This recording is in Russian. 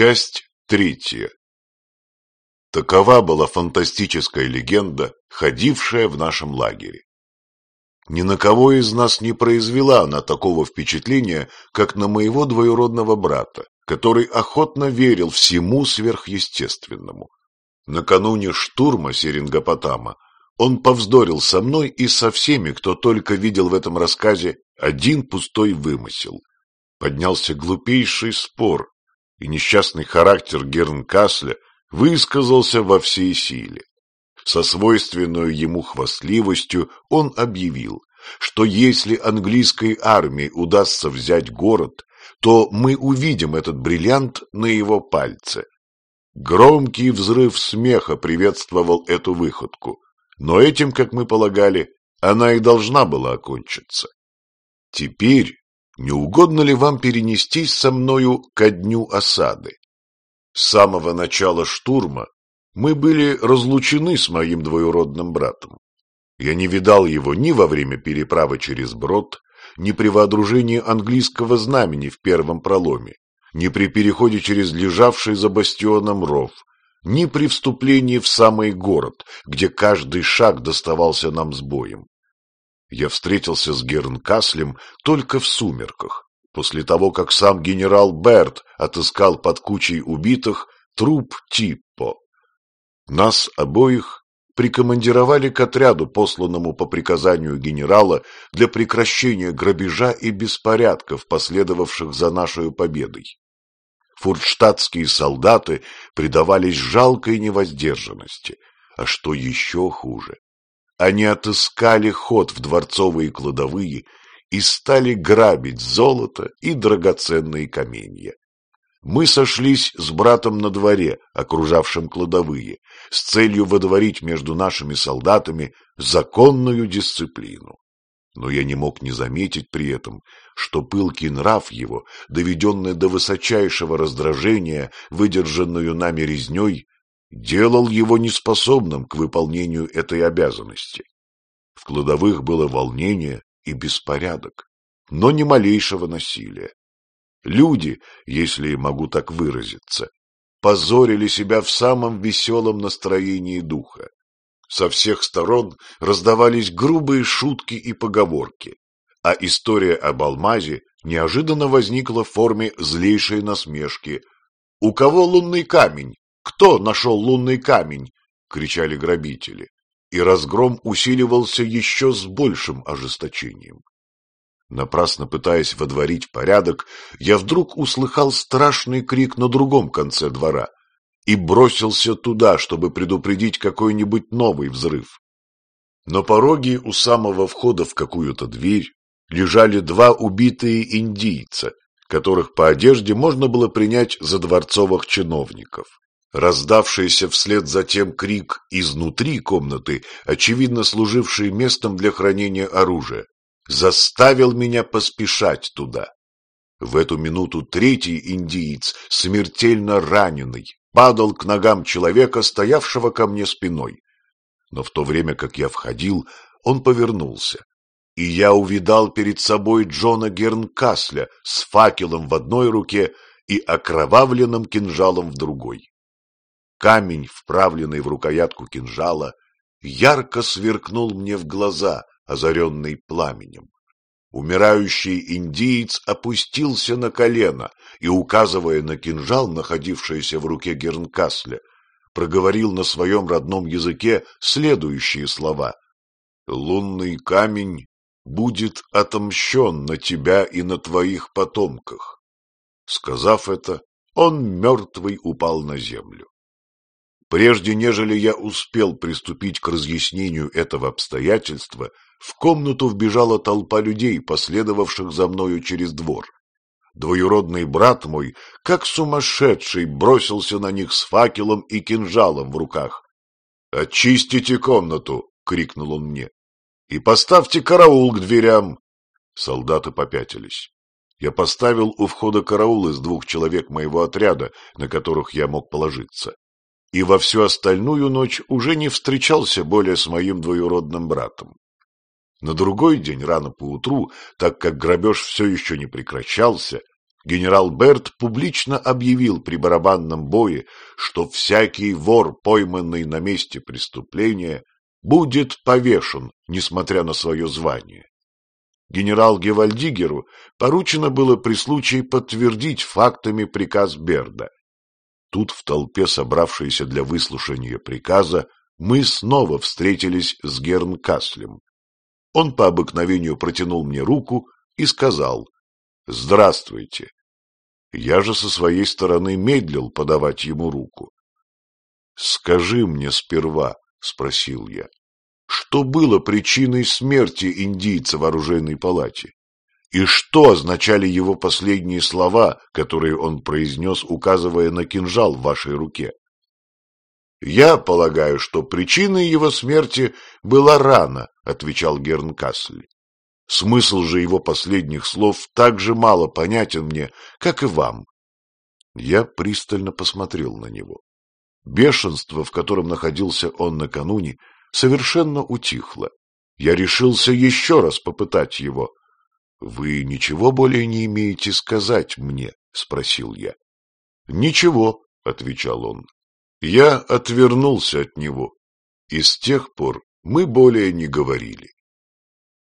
Часть третья. Такова была фантастическая легенда, ходившая в нашем лагере. Ни на кого из нас не произвела она такого впечатления, как на моего двоюродного брата, который охотно верил всему сверхъестественному. Накануне штурма Серингопотама он повздорил со мной и со всеми, кто только видел в этом рассказе один пустой вымысел. Поднялся глупейший спор, и несчастный характер Гернкасля высказался во всей силе. Со свойственной ему хвастливостью он объявил, что если английской армии удастся взять город, то мы увидим этот бриллиант на его пальце. Громкий взрыв смеха приветствовал эту выходку, но этим, как мы полагали, она и должна была окончиться. Теперь не угодно ли вам перенестись со мною ко дню осады? С самого начала штурма мы были разлучены с моим двоюродным братом. Я не видал его ни во время переправы через брод, ни при вооружении английского знамени в первом проломе, ни при переходе через лежавший за бастионом ров, ни при вступлении в самый город, где каждый шаг доставался нам с боем. Я встретился с Гернкаслем только в сумерках, после того, как сам генерал Берт отыскал под кучей убитых труп Типпо. Нас обоих прикомандировали к отряду, посланному по приказанию генерала для прекращения грабежа и беспорядков, последовавших за нашей победой. Фуртштадтские солдаты предавались жалкой невоздержанности, а что еще хуже, они отыскали ход в дворцовые кладовые и стали грабить золото и драгоценные каменья. Мы сошлись с братом на дворе, окружавшем кладовые, с целью водворить между нашими солдатами законную дисциплину. Но я не мог не заметить при этом, что пылкий нрав его, доведенный до высочайшего раздражения, выдержанную нами резней, делал его неспособным к выполнению этой обязанности. В кладовых было волнение и беспорядок, но ни малейшего насилия. Люди, если могу так выразиться, позорили себя в самом веселом настроении духа. Со всех сторон раздавались грубые шутки и поговорки, а история об алмазе неожиданно возникла в форме злейшей насмешки. «У кого лунный камень? Кто нашел лунный камень? — кричали грабители, и разгром усиливался еще с большим ожесточением. Напрасно пытаясь водворить порядок, я вдруг услыхал страшный крик на другом конце двора и бросился туда, чтобы предупредить какой-нибудь новый взрыв. На пороге у самого входа в какую-то дверь лежали два убитые индийца, которых по одежде можно было принять за дворцовых чиновников. Раздавшийся вслед за тем крик изнутри комнаты, очевидно служивший местом для хранения оружия, заставил меня поспешать туда. В эту минуту третий индиец, смертельно раненый, падал к ногам человека, стоявшего ко мне спиной. Но в то время, как я входил, он повернулся, и я увидал перед собой Джона Гернкасля с факелом в одной руке и окровавленным кинжалом в другой. Камень, вправленный в рукоятку кинжала, ярко сверкнул мне в глаза, озаренный пламенем. Умирающий индиец опустился на колено и, указывая на кинжал, находившийся в руке Гернкасля, проговорил на своем родном языке следующие слова. «Лунный камень будет отомщен на тебя и на твоих потомках». Сказав это, он мертвый упал на землю. Прежде нежели я успел приступить к разъяснению этого обстоятельства, в комнату вбежала толпа людей, последовавших за мною через двор. Двоюродный брат мой, как сумасшедший, бросился на них с факелом и кинжалом в руках. — Очистите комнату! — крикнул он мне. — И поставьте караул к дверям! Солдаты попятились. Я поставил у входа караул из двух человек моего отряда, на которых я мог положиться и во всю остальную ночь уже не встречался более с моим двоюродным братом. На другой день, рано поутру, так как грабеж все еще не прекращался, генерал Берт публично объявил при барабанном бое, что всякий вор, пойманный на месте преступления, будет повешен, несмотря на свое звание. Генерал Гевальдигеру поручено было при случае подтвердить фактами приказ Берда. Тут в толпе, собравшейся для выслушания приказа, мы снова встретились с Гернкаслем. Он по обыкновению протянул мне руку и сказал «Здравствуйте». Я же со своей стороны медлил подавать ему руку. «Скажи мне сперва», — спросил я, — «что было причиной смерти индийца в оружейной палате? И что означали его последние слова, которые он произнес, указывая на кинжал в вашей руке?» «Я полагаю, что причиной его смерти была рана», — отвечал Гернкасль. Смысл же его последних слов так же мало понятен мне, как и вам. Я пристально посмотрел на него. Бешенство, в котором находился он накануне, совершенно утихло. Я решился еще раз попытать его. — Вы ничего более не имеете сказать мне? — спросил я. — Ничего, — отвечал он. Я отвернулся от него, и с тех пор мы более не говорили.